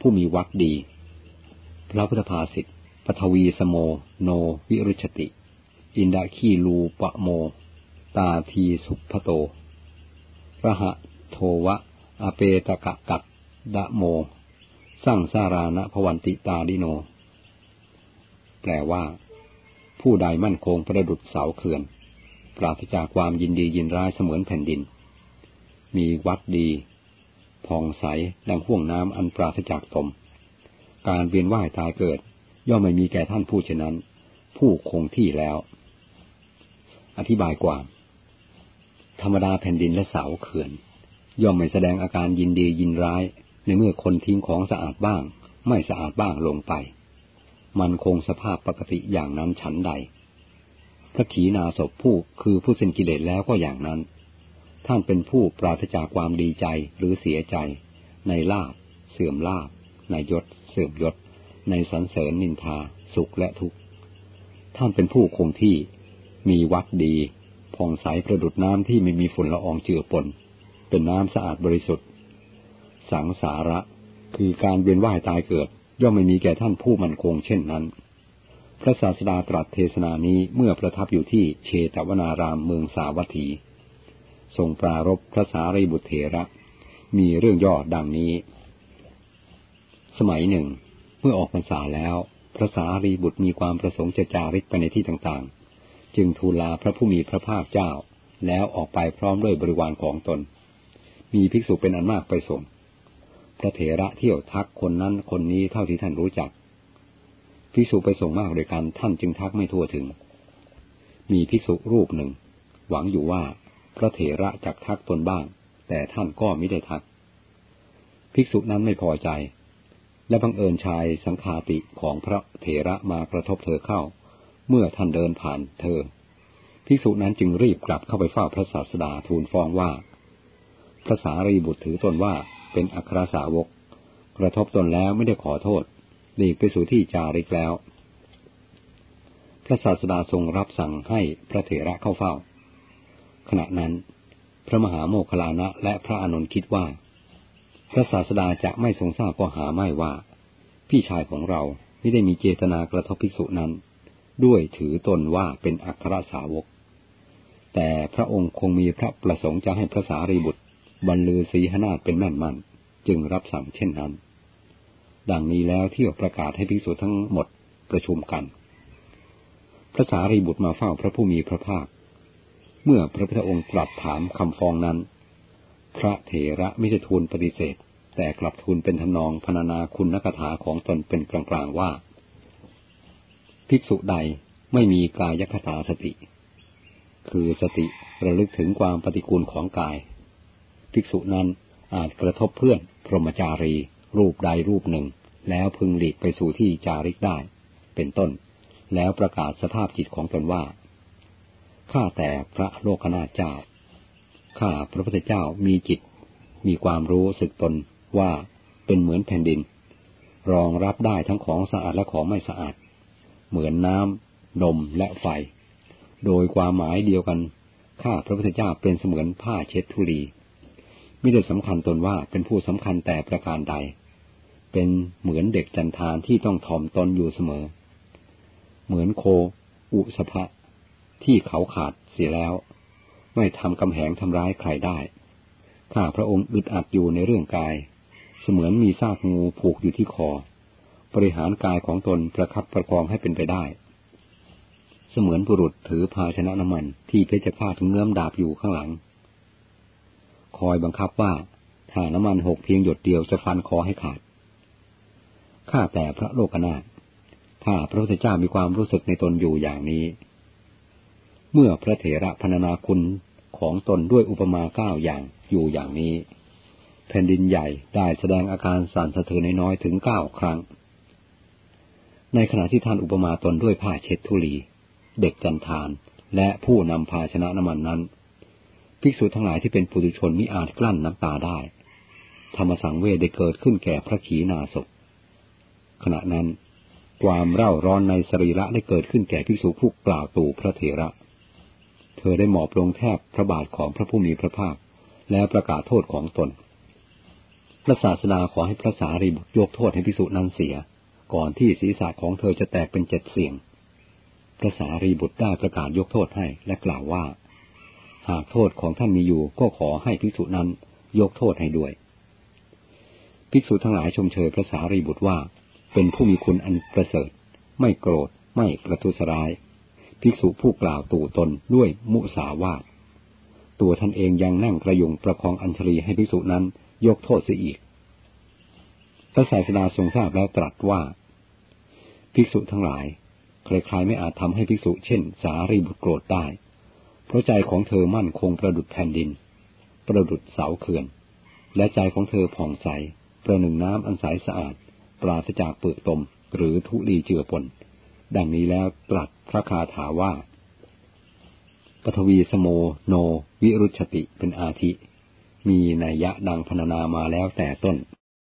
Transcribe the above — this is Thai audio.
ผู้มีวักดี พระพุทธภาษิตปทวีสโม โนวิรุชติ อินดาคีลูปะโม ตาทีสุพโต ระหะโทวะ อเปตกะกัดดะโม สร้างสารานะพวันติตาดิโน แปลว่า ผู้ใดมั่นคงประดุดเสาเขื่อน ปราศจากความยินดียินร้ายเสมือนแผ่นดิน มีวัดดี ผ่องใสดังห่วงน้ำอันปราศจากตม การเวียนว่ายตายเกิด ย่อมไม่มีแก่ท่านผู้เช่นนั้น ผู้คงที่แล้ว อธิบายกว่าธรรมดาแผ่นดินและเสาเขื่อน ย่อมไม่แสดงอาการยินดียินร้าย ในเมื่อคนทิ้งของสะอาดบ้าง ไม่สะอาดบ้างลงไป มันคงสภาพปกติอย่างนั้นฉันใดพระขีณาศพผู้คือผู้สิ้นกิเลสแล้วก็อย่างนั้น ท่านเป็นผู้ปราศจากความดีใจหรือเสียใจ ในลาบ เสื่อมลาบ ในยศ เสื่อมยศ ในสรรเสริญนินทา สุขและทุกข์ ท่านเป็นผู้คงที่มีวัดดีผ่องใสประดุดน้ำที่ไม่มีฝุ่นละอองเจือปน เป็นน้ำสะอาดบริสุทธิ์ สังสาระคือการเวียนว่ายตายเกิด ย่อมไม่มีแก่ท่านผู้มั่นคงเช่นนั้น พระศาสดาตรัสเทศนานี้เมื่อประทับอยู่ที่เชตวนารามเมืองสาวัตถี ทรงปรารบพระสารีบุตรเถระ มีเรื่องย่อดังนี้ สมัยหนึ่ง เมื่อออกพรรษาแล้ว พระสารีบุตรมีความประสงค์จะจาริกไปในที่ต่างๆ จึงทูลลาพระผู้มีพระภาคเจ้า แล้วออกไปพร้อมด้วยบริวารของตน มีภิกษุเป็นอันมากไปส่ง พระเถระเที่ยวทักคนนั้นคนนี้เท่าที่ท่านรู้จักภิกษุไปส่งมากโดยกันท่านจึงทักไม่ทั่วถึง มีภิกษุรูปหนึ่ง หวังอยู่ว่า พระเถระจักทักตนบ้าง แต่ท่านก็ไม่ได้ทัก ภิกษุนั้นไม่พอใจ และบังเอิญชายสังคาติของพระเถระมากระทบเธอเข้า เมื่อท่านเดินผ่านเธอ ภิกษุนั้นจึงรีบกลับเข้าไปเฝ้าพระศาสดาทูลฟ้องว่า พระสารีบุตรถือตนว่าเป็นอัครสาวก กระทบตนแล้วไม่ได้ขอโทษหลีกไปสู่ที่จาริกแล้ว พระศาสดาทรงรับสั่งให้พระเถระเข้าเฝ้า ขณะนั้น พระมหาโมคคลานะและพระอนุนคิดว่า พระศาสดาจะไม่ทรงทราบก็หาไม่ว่า พี่ชายของเราไม่ได้มีเจตนากระทบภิกษุนั้น ด้วยถือตนว่าเป็นอัครสาวก แต่พระองค์คงมีพระประสงค์จะให้พระสารีบุตรบรรลือศีหนาฏเป็นแม่นมันจึงรับสั่งเช่นนั้น ดังนี้แล้วเที่ยวประกาศให้ภิกษุทั้งหมดประชุมกัน พระสารีบุตรมาเฝ้าพระผู้มีพระภาค เมื่อพระพุทธองค์ตรัสถามคำฟ้องนั้น พระเถระไม่ได้ทูลปฏิเสธ แต่กลับทูลเป็นทำนองพรรณนาคุณนักถาของตนเป็นกลางๆว่า ภิกษุใดไม่มีกายคตาสติ คือสติระลึกถึงความปฏิกูลของกาย ภิกษุนั้นอาจกระทบเพื่อน พรหมจารี รูปใดรูปหนึ่ง แล้วพึงหลีกไปสู่ที่จาริกได้ เป็นต้น แล้วประกาศสภาพจิตของตนว่า ข้าแต่พระโลกนาเจ้า ข้าพระพุทธเจ้ามีจิต มีความรู้สึกตนว่าเป็นเหมือนแผ่นดิน รองรับได้ทั้งของสะอาดและของไม่สะอาด เหมือนน้ำนมและไฟ โดยความหมายเดียวกัน ข้าพระพุทธเจ้าเป็นเสมือนผ้าเช็ดทุลีไม่ได้สำคัญตนว่าเป็นผู้สำคัญแต่ประการใด เป็นเหมือนเด็กจันทานที่ต้องถ่อมตนอยู่เสมอ เหมือนโค อุสภะ ที่เขาขาดเสียแล้ว ไม่ทำกำแหงทำร้ายใครได้ ข้าพระองค์อึดอัดอยู่ในเรื่องกาย เสมือนมีซากงูผูกอยู่ที่คอ บริหารกายของตนประคับประคองให้เป็นไปได้ เสมือนบุรุษถือภาชนะน้ำมันที่เพชฌฆาตเงื้อมดาบอยู่ข้างหลัง คอยบังคับว่าถ้าน้ำมันหกเพียงหยดเดียวจะฟันคอให้ขาด ข้าแต่พระโลกนาถถ้าพระพุทธเจ้ามีความรู้สึกในตนอยู่อย่างนี้ เมื่อพระเถระพรรณนาคุณของตนด้วยอุปมาเก้าอย่างอยู่อย่างนี้ แผ่นดินใหญ่ได้แสดงอาการสั่นสะเทือนน้อยถึงเก้าครั้ง ในขณะที่ท่านอุปมาตนด้วยผ้าเช็ดทุลี เด็กจันทานและผู้นำภาชนะน้ำมันนั้น ภิกษุทั้งหลายที่เป็นปุถุชนมิอาจกลั้นน้ำตาได้ ธรรมสังเวชได้เกิดขึ้นแก่พระขีณาสพขณะนั้น ความเร่าร้อนในสรีระได้เกิดขึ้นแก่ภิกษุผู้กล่าวตู่พระเถระ อได้หมอบลงแทบพระบาทของพระผู้มีพระภาค แล้วประกาศโทษของตน พระศาสดาขอให้พระสารีบุตรยกโทษให้ภิกษุนั้นเสีย ก่อนที่ศีรษะของเธอจะแตกเป็นเจ็ดเสียง พระสารีบุตรได้ประกาศยกโทษให้และกล่าวว่า หากโทษของท่านมีอยู่ก็ขอให้ภิกษุนั้นยกโทษให้ด้วย ภิกษุทั้งหลายชมเชยพระสารีบุตรว่า เป็นผู้มีคุณอันประเสริฐ ไม่โกรธ ไม่ประทุษร้าย ภิกษุผู้กล่าวตู่ตนด้วยมุสาวาทตัวท่านเองยังนั่งกระยุงประคองอัญชลีให้ภิกษุนั้นยกโทษเสียอีก พระศาสดาทรงทราบแล้วตรัสว่า ภิกษุทั้งหลาย ใครๆไม่อาจทำให้ภิกษุเช่น สารีบุตรโกรธได้ เพราะใจของเธอมั่นคงประดุดแผ่นดิน ประดุดเสาเขื่อน และใจของเธอผ่องใส ประหนึ่งน้ำอันใสสะอาด ปราศจากเปลือกตมหรือทุลีเจือปน ดังนี้แล้วตรัสพระคาถาว่าปทวีสโมโน วิรุชติเป็นอาทิ มีนัยยะดังพรรณนามาแล้วแต่ต้น